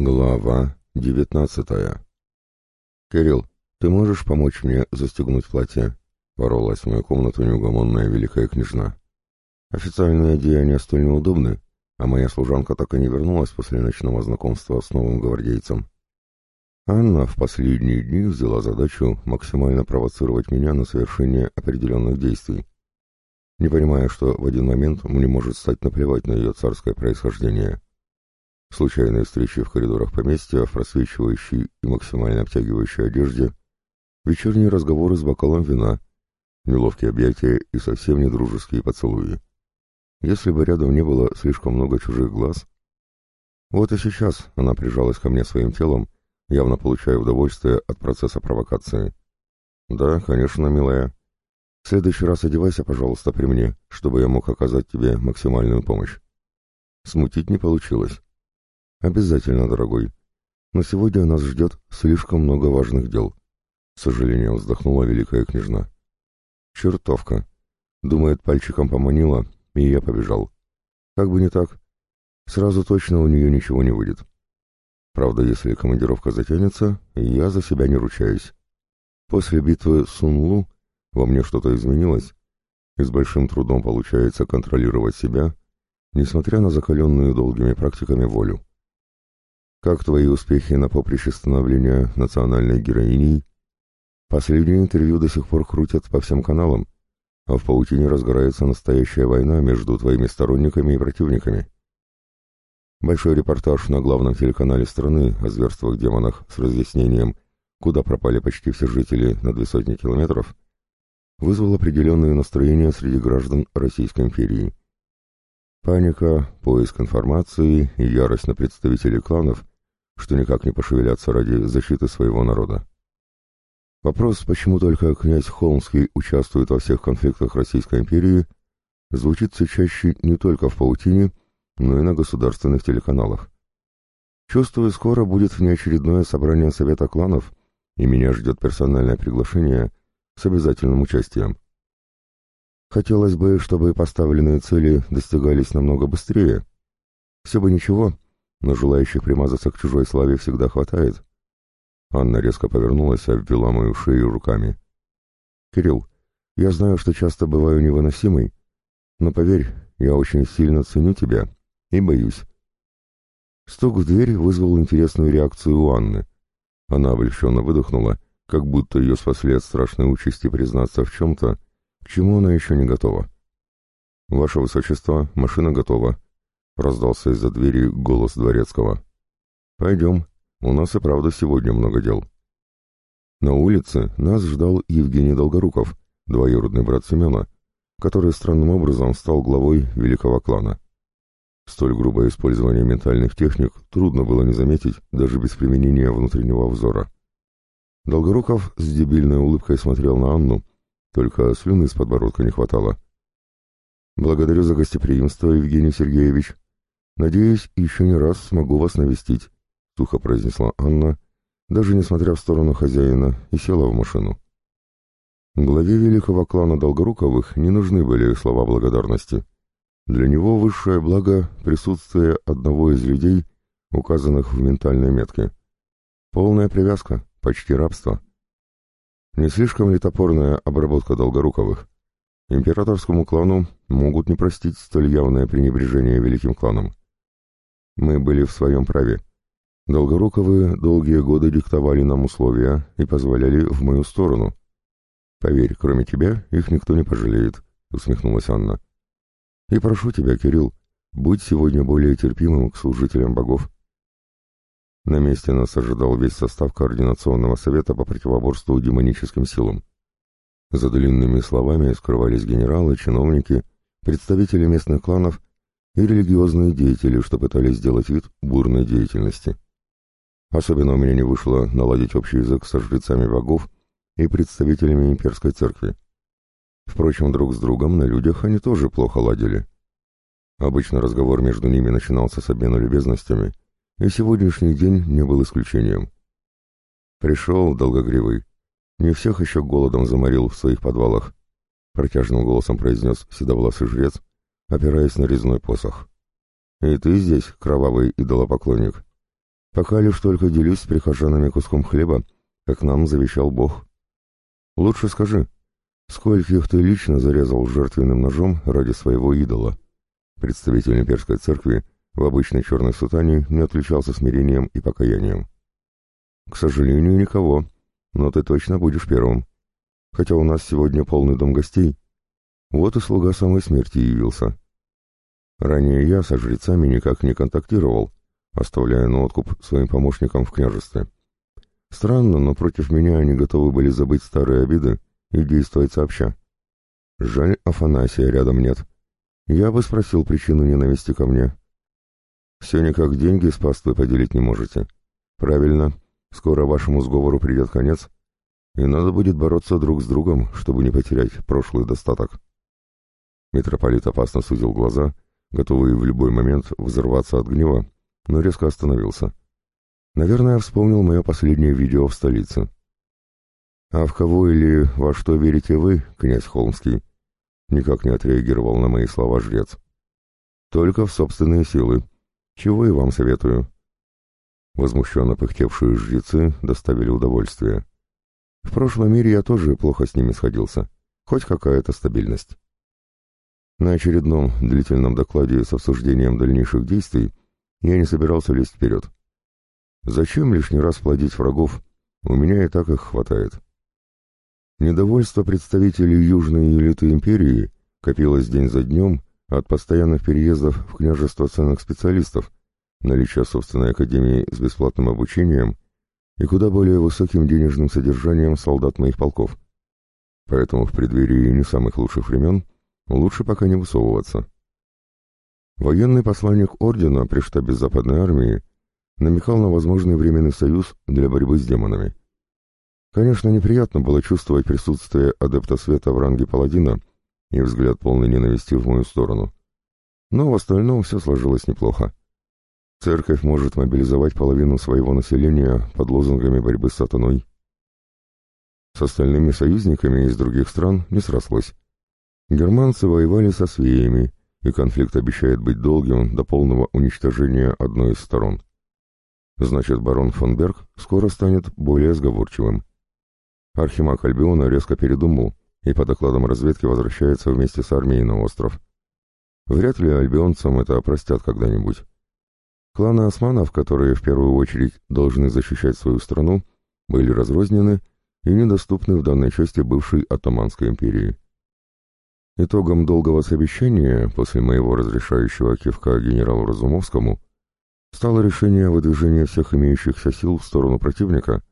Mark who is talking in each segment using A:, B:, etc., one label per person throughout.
A: Глава девятнадцатая. «Кирилл, ты можешь помочь мне застегнуть платье?» — ворвалась в мою комнату неугомонная великая княжна. Официальные одеяния столь неудобны, а моя служанка так и не вернулась после ночного знакомства с новым гвардейцем. Анна в последние дни взяла задачу максимально провоцировать меня на совершение определенных действий, не понимая, что в один момент мне может стать наплевать на ее царское происхождение — случайные встречи в коридорах поместья, в просвечивающей и максимально обтягивающей одежде, вечерние разговоры с бокалом вина, неловкие объятия и совсем не дружеские поцелуи. Если бы рядом не было слишком много чужих глаз... Вот и сейчас она прижалась ко мне своим телом, явно получая удовольствие от процесса провокации. «Да, конечно, милая. В следующий раз одевайся, пожалуйста, при мне, чтобы я мог оказать тебе максимальную помощь». Смутить не получилось. «Обязательно, дорогой. Но сегодня нас ждет слишком много важных дел», — с сожалением вздохнула великая княжна. «Чертовка!» — думает, пальчиком поманила, и я побежал. Как бы не так, сразу точно у нее ничего не выйдет. Правда, если командировка затянется, я за себя не ручаюсь. После битвы с Сунлу во мне что-то изменилось, и с большим трудом получается контролировать себя, несмотря на закаленную долгими практиками волю. Как твои успехи на поприще становления национальной героиней? Последнее интервью до сих пор крутят по всем каналам, а в паутине разгорается настоящая война между твоими сторонниками и противниками. Большой репортаж на главном телеканале страны о зверствах-демонах с разъяснением, куда пропали почти все жители на две сотни километров, вызвал определенные настроения среди граждан Российской империи. Паника, поиск информации и ярость на представителей кланов что никак не пошевелятся ради защиты своего народа. Вопрос, почему только князь Холмский участвует во всех конфликтах Российской империи, звучит все чаще не только в паутине, но и на государственных телеканалах. Чувствую, скоро будет внеочередное собрание Совета кланов, и меня ждет персональное приглашение с обязательным участием. Хотелось бы, чтобы поставленные цели достигались намного быстрее. Все бы ничего, но желающих примазаться к чужой славе всегда хватает. Анна резко повернулась и обвела мою шею руками. «Кирилл, я знаю, что часто бываю невыносимой, но поверь, я очень сильно ценю тебя и боюсь». Стук в дверь вызвал интересную реакцию у Анны. Она облегченно выдохнула, как будто ее спасли от страшной участи признаться в чем-то, чему она еще не готова. «Ваше Высочество, машина готова», раздался из-за двери голос дворецкого. «Пойдем, у нас и правда сегодня много дел». На улице нас ждал Евгений Долгоруков, двоюродный брат Семена, который странным образом стал главой великого клана. Столь грубое использование ментальных техник трудно было не заметить даже без применения внутреннего взора. Долгоруков с дебильной улыбкой смотрел на Анну, только слюны с подбородка не хватало. «Благодарю за гостеприимство, Евгений Сергеевич», «Надеюсь, еще не раз смогу вас навестить», — сухо произнесла Анна, даже несмотря в сторону хозяина, и села в машину. Главе великого клана Долгоруковых не нужны были слова благодарности. Для него высшее благо — присутствие одного из людей, указанных в ментальной метке. Полная привязка, почти рабство. Не слишком ли топорная обработка Долгоруковых? Императорскому клану могут не простить столь явное пренебрежение великим кланом. Мы были в своем праве. Долгоруковы долгие годы диктовали нам условия и позволяли в мою сторону. Поверь, кроме тебя их никто не пожалеет, усмехнулась Анна. И прошу тебя, Кирилл, будь сегодня более терпимым к служителям богов. На месте нас ожидал весь состав Координационного совета по противоборству демоническим силам. За длинными словами скрывались генералы, чиновники, представители местных кланов и религиозные деятели, что пытались сделать вид бурной деятельности. Особенно у меня не вышло наладить общий язык со жрецами богов и представителями имперской церкви. Впрочем, друг с другом на людях они тоже плохо ладили. Обычно разговор между ними начинался с обмена любезностями, и сегодняшний день не был исключением. Пришел долгогривый. Не всех еще голодом заморил в своих подвалах, протяжным голосом произнес седовласый жрец, опираясь на резной посох. «И ты здесь, кровавый идолопоклонник?» Пока лишь только делюсь с прихожанами куском хлеба, как нам завещал Бог. Лучше скажи, скольких ты лично зарезал жертвенным ножом ради своего идола? Представитель имперской церкви в обычной черной сутане не отличался смирением и покаянием. К сожалению, никого, но ты точно будешь первым. Хотя у нас сегодня полный дом гостей. Вот и слуга самой смерти явился. Ранее я со жрецами никак не контактировал, оставляя на откуп своим помощникам в княжестве. Странно, но против меня они готовы были забыть старые обиды и действовать сообща. Жаль, Афанасия рядом нет. Я бы спросил причину ненависти ко мне. Все никак деньги с паствой поделить не можете. Правильно, скоро вашему сговору придет конец, и надо будет бороться друг с другом, чтобы не потерять прошлый достаток. Митрополит опасно сузил глаза, готовый в любой момент взорваться от гнева, но резко остановился. Наверное, вспомнил мое последнее видео в столице. «А в кого или во что верите вы, князь Холмский?» Никак не отреагировал на мои слова жрец. «Только в собственные силы. Чего и вам советую». Возмущенно пыхтевшие жрецы доставили удовольствие. В прошлом мире я тоже плохо с ними сходился. Хоть какая-то стабильность. На очередном длительном докладе с обсуждением дальнейших действий я не собирался лезть вперед. Зачем лишний раз плодить врагов? У меня и так их хватает. Недовольство представителей южной элиты империи копилось день за днем от постоянных переездов в княжество ценных специалистов, наличия собственной академии с бесплатным обучением и куда более высоким денежным содержанием солдат моих полков. Поэтому в преддверии не самых лучших времен лучше пока не высовываться. Военный посланник ордена при штабе Западной армии намекал на возможный временный союз для борьбы с демонами. Конечно, неприятно было чувствовать присутствие адепта света в ранге паладина и взгляд полной ненависти в мою сторону. Но в остальном все сложилось неплохо. Церковь может мобилизовать половину своего населения под лозунгами борьбы с сатаной. С остальными союзниками из других стран не срослось. Германцы воевали со свеями, и конфликт обещает быть долгим до полного уничтожения одной из сторон. Значит, барон фон Берг скоро станет более сговорчивым. Архимаг Альбиона резко передумал и по докладам разведки возвращается вместе с армией на остров. Вряд ли альбионцам это простят когда-нибудь. Кланы османов, которые в первую очередь должны защищать свою страну, были разрознены и недоступны в данной части бывшей Оттоманской империи. Итогом долгого совещания после моего разрешающего кивка генералу Разумовскому стало решение выдвижения всех имеющихся сил в сторону противника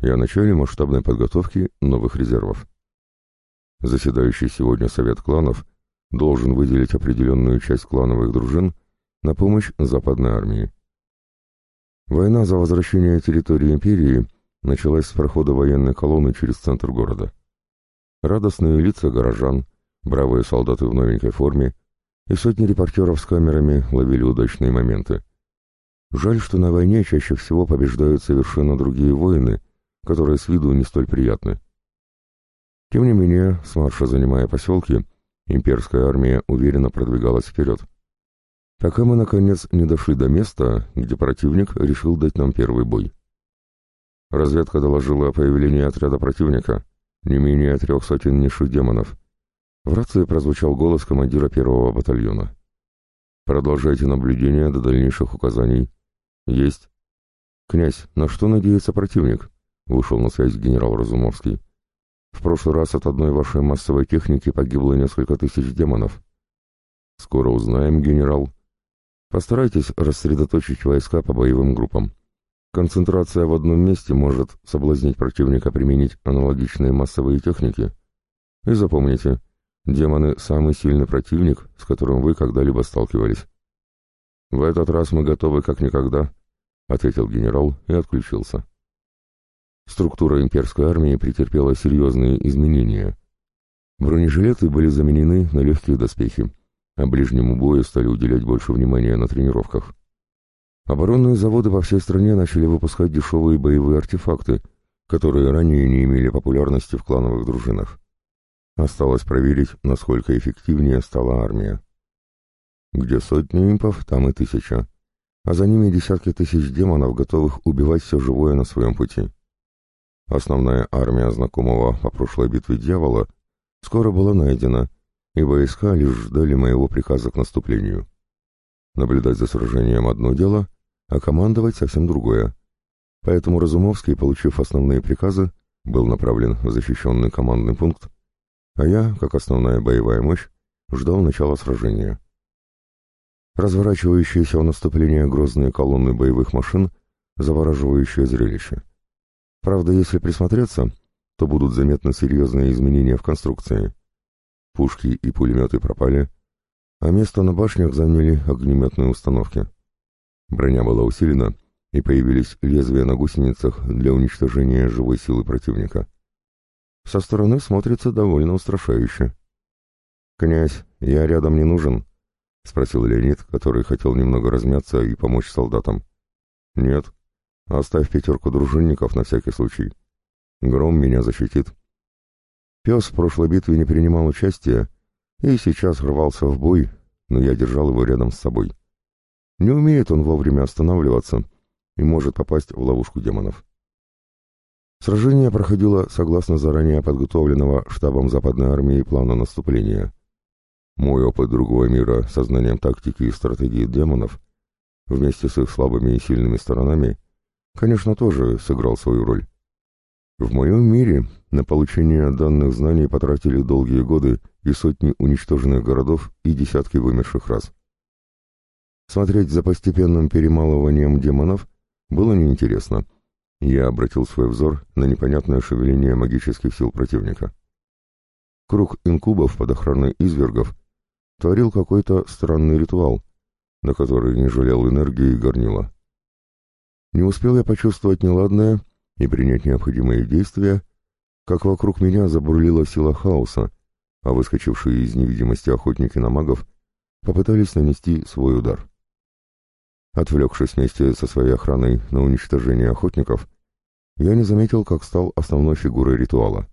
A: и о начале масштабной подготовки новых резервов. Заседающий сегодня Совет кланов должен выделить определенную часть клановых дружин на помощь Западной армии. Война за возвращение территории империи началась с прохода военной колонны через центр города. Радостные лица горожан, бравые солдаты в новенькой форме и сотни репортеров с камерами ловили удачные моменты. Жаль, что на войне чаще всего побеждают совершенно другие воины, которые с виду не столь приятны. Тем не менее, с марша занимая поселки, имперская армия уверенно продвигалась вперед. Пока мы, наконец, не дошли до места, где противник решил дать нам первый бой. Разведка доложила о появлении отряда противника, не менее трех сотен низших демонов. В рации прозвучал голос командира первого батальона. «Продолжайте наблюдение до дальнейших указаний. «Есть». «Князь, на что надеется противник?» — вышел на связь генерал Разумовский. «В прошлый раз от одной вашей массовой техники погибло несколько тысяч демонов». «Скоро узнаем, генерал. Постарайтесь рассредоточить войска по боевым группам. Концентрация в одном месте может соблазнить противника применить аналогичные массовые техники. И запомните, демоны — самый сильный противник, с которым вы когда-либо сталкивались. В этот раз мы готовы как никогда». — ответил генерал и отключился. Структура имперской армии претерпела серьезные изменения. Бронежилеты были заменены на легкие доспехи, а ближнему бою стали уделять больше внимания на тренировках. Оборонные заводы по всей стране начали выпускать дешевые боевые артефакты, которые ранее не имели популярности в клановых дружинах. Осталось проверить, насколько эффективнее стала армия. Где сотни импов, там и тысяча. а за ними десятки тысяч демонов, готовых убивать все живое на своем пути. Основная армия знакомого по прошлой битве дьявола скоро была найдена, и войска лишь ждали моего приказа к наступлению. Наблюдать за сражением одно дело, а командовать совсем другое. Поэтому Разумовский, получив основные приказы, был направлен в защищенный командный пункт, а я, как основная боевая мощь, ждал начала сражения. Разворачивающиеся в наступление грозные колонны боевых машин — завораживающее зрелище. Правда, если присмотреться, то будут заметны серьезные изменения в конструкции. Пушки и пулеметы пропали, а место на башнях заняли огнеметные установки. Броня была усилена, и появились лезвия на гусеницах для уничтожения живой силы противника. Со стороны смотрится довольно устрашающе. «Князь, я рядом не нужен?» — спросил Леонид, который хотел немного размяться и помочь солдатам. «Нет. Оставь пятерку дружинников на всякий случай. Гром меня защитит». Пес в прошлой битве не принимал участия и сейчас рвался в бой, но я держал его рядом с собой. Не умеет он вовремя останавливаться и может попасть в ловушку демонов. Сражение проходило согласно заранее подготовленного штабом Западной армии плана наступления. Мой опыт другого мира со знанием тактики и стратегии демонов, вместе с их слабыми и сильными сторонами, конечно, тоже сыграл свою роль. В моем мире на получение данных знаний потратили долгие годы и сотни уничтоженных городов и десятки вымерших рас. Смотреть за постепенным перемалыванием демонов было неинтересно — я обратил свой взор на непонятное шевеление магических сил противника. Круг инкубов под охраной извергов творил какой-то странный ритуал, на который не жалел энергии и горнила. Не успел я почувствовать неладное и принять необходимые действия, как вокруг меня забурлила сила хаоса, а выскочившие из невидимости охотники на магов попытались нанести свой удар. Отвлекшись вместе со своей охраной на уничтожение охотников, я не заметил, как стал основной фигурой ритуала.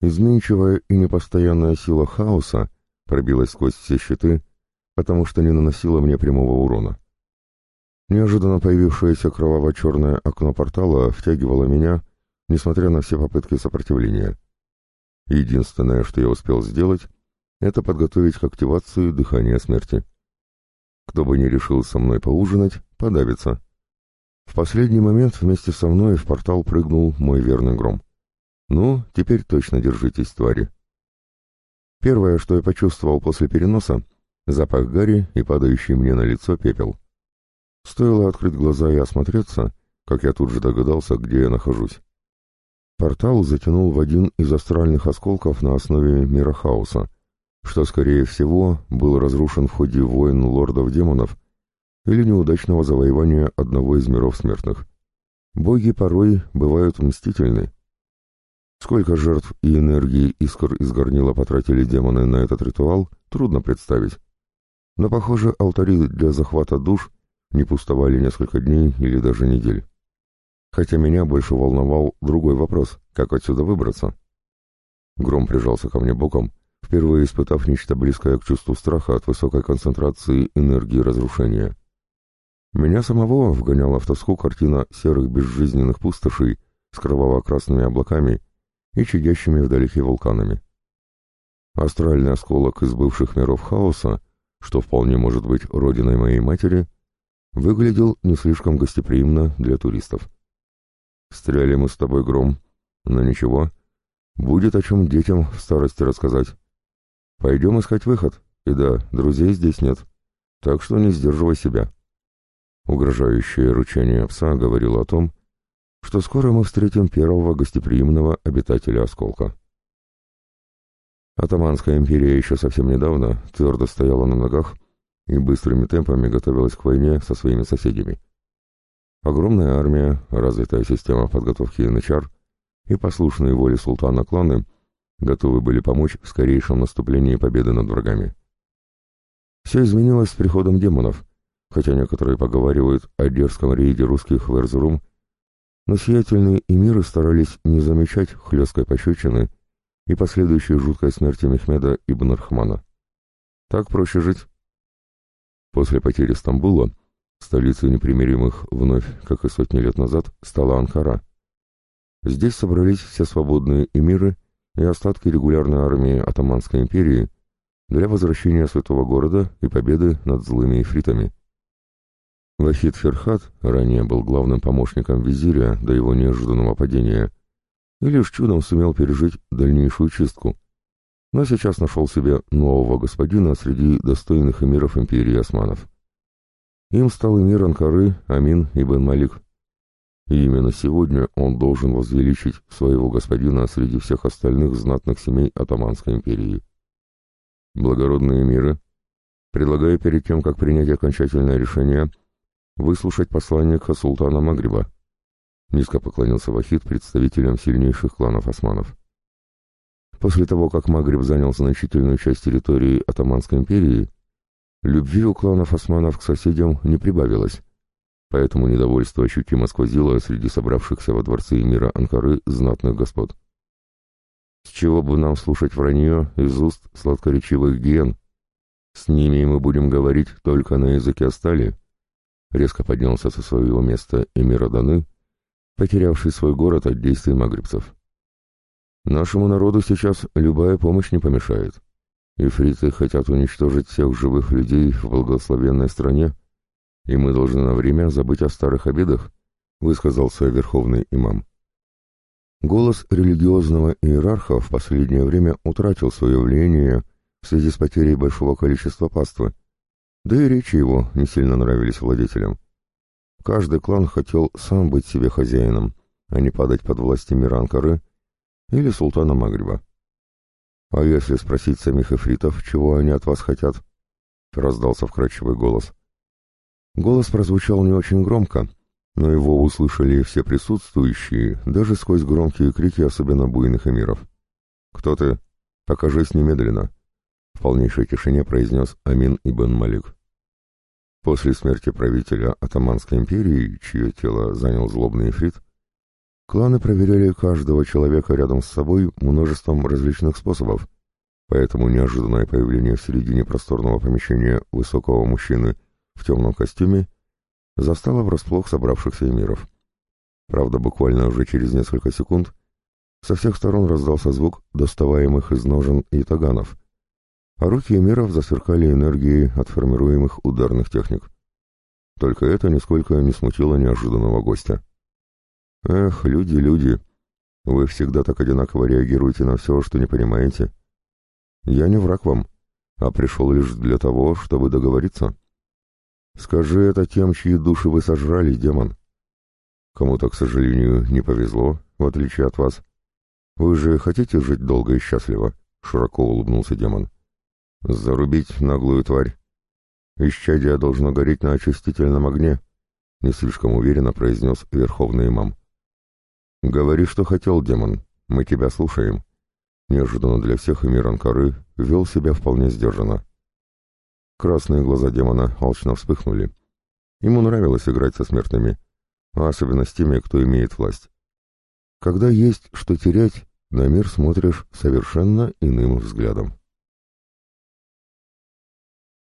A: Изменчивая и непостоянная сила хаоса пробилась сквозь все щиты, потому что не наносила мне прямого урона. Неожиданно появившееся кроваво-черное окно портала втягивало меня, несмотря на все попытки сопротивления. Единственное, что я успел сделать, это подготовить к активации дыхания смерти. Кто бы ни решил со мной поужинать, подавится. В последний момент вместе со мной в портал прыгнул мой верный гром. Ну, теперь точно держитесь, твари. Первое, что я почувствовал после переноса — запах гари и падающий мне на лицо пепел. Стоило открыть глаза и осмотреться, как я тут же догадался, где я нахожусь. Портал затянул в один из астральных осколков на основе мира хаоса, что, скорее всего, был разрушен в ходе войн лордов-демонов или неудачного завоевания одного из миров смертных. Боги порой бывают мстительны. Сколько жертв и энергии искр из горнила потратили демоны на этот ритуал, трудно представить. Но, похоже, алтари для захвата душ не пустовали несколько дней или даже недель. Хотя меня больше волновал другой вопрос, как отсюда выбраться. Гром прижался ко мне боком, впервые испытав нечто близкое к чувству страха от высокой концентрации энергии разрушения. Меня самого вгоняла в тоску картина серых безжизненных пустошей с кроваво-красными облаками и чадящими вдалеке вулканами. Астральный осколок из бывших миров хаоса, что вполне может быть родиной моей матери, выглядел не слишком гостеприимно для туристов. Стреляли мы с тобой гром, но ничего, будет о чем детям в старости рассказать. Пойдем искать выход, и да, друзей здесь нет, так что не сдерживай себя. Угрожающее ручание пса говорило о том, что скоро мы встретим первого гостеприимного обитателя осколка. Атаманская империя еще совсем недавно твердо стояла на ногах и быстрыми темпами готовилась к войне со своими соседями. Огромная армия, развитая система подготовки янычар и послушные воле султана кланы готовы были помочь в скорейшем наступлении победы над врагами. Все изменилось с приходом демонов, хотя некоторые поговаривают о дерзком рейде русских в Эрзурум, но сиятельные эмиры старались не замечать хлесткой пощечины и последующей жуткой смерти Мехмеда ибн Архмана. Так проще жить. После потери Стамбула Столицей непримиримых вновь, как и сотни лет назад, стала Анкара. Здесь собрались все свободные эмиры и остатки регулярной армии Атаманской империи для возвращения святого города и победы над злыми эфритами. Вахид Ферхат ранее был главным помощником визиря до его неожиданного падения и лишь чудом сумел пережить дальнейшую чистку, но сейчас нашел себе нового господина среди достойных эмиров империи османов. Им стал эмир Анкары Амин ибн Малик. И именно сегодня он должен возвеличить своего господина среди всех остальных знатных семей Атаманской империи. Благородные миры, предлагаю перед тем, как принять окончательное решение, выслушать посланника султана Магриба. Низко поклонился Вахид представителям сильнейших кланов османов. После того, как Магриб занял значительную часть территории Атаманской империи, любви у кланов османов к соседям не прибавилось, поэтому недовольство ощутимо сквозило среди собравшихся во дворце мира Анкары знатных господ. С чего бы нам слушать вранье из уст сладкоречивых гиен? С ними мы будем говорить только на языке стали. Резко поднялся со своего места эмир Аданы, потерявший свой город от действий магрибцев. Нашему народу сейчас любая помощь не помешает. Ифриты хотят уничтожить всех живых людей в благословенной стране, и мы должны на время забыть о старых обидах, высказался верховный имам. Голос религиозного иерарха в последнее время утратил свое влияние в связи с потерей большого количества паствы, да и речи его не сильно нравились владетелям. Каждый клан хотел сам быть себе хозяином, а не падать под власть мира Анкары или султана Магриба. «А если спросить самих эфритов, чего они от вас хотят?» — раздался вкрадчивый голос. Голос прозвучал не очень громко, но его услышали все присутствующие, даже сквозь громкие крики особенно буйных эмиров. «Кто ты? Покажись немедленно!» В полнейшей тишине произнес Амин ибн Малик. После смерти правителя Атаманской империи, чье тело занял злобный эфрит, кланы проверяли каждого человека рядом с собой множеством различных способов, поэтому неожиданное появление в середине просторного помещения высокого мужчины в темном костюме застала врасплох собравшихся эмиров. Правда, буквально уже через несколько секунд со всех сторон раздался звук доставаемых из ножен и таганов, а руки эмиров засверкали энергией от формируемых ударных техник. Только это нисколько не смутило неожиданного гостя. «Эх, люди, люди, вы всегда так одинаково реагируете на все, что не понимаете. Я не враг вам, а пришел лишь для того, чтобы договориться». Скажи это тем, чьи души вы сожрали, демон. Кому-то, к сожалению, не повезло, в отличие от вас. Вы же хотите жить долго и счастливо? Широко улыбнулся демон. Зарубить наглую тварь. Исчадие должно гореть на очистительном огне, не слишком уверенно произнес верховный имам. Говори, что хотел, демон, мы тебя слушаем. Неожиданно для всех эмир Анкары вел себя вполне сдержанно. Красные глаза демона алчно вспыхнули. Ему нравилось играть со смертными, а особенно с теми, кто имеет власть. Когда есть что терять, на мир смотришь совершенно иным взглядом.